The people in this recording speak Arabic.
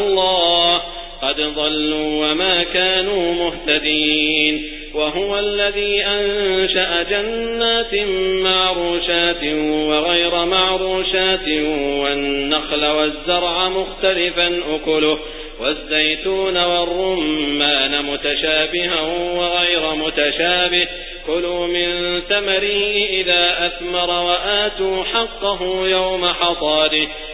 الله. قد ضلوا وما كانوا مهتدين. وهو الذي أنشأ جنات معروشات وغير معروشات والنخل والزرع مختلفا أكله والزيتون والرمان متشابها وغير متشابه. كلوا من ثمره إذا أثمر وآتوا حقه يوم حصاده.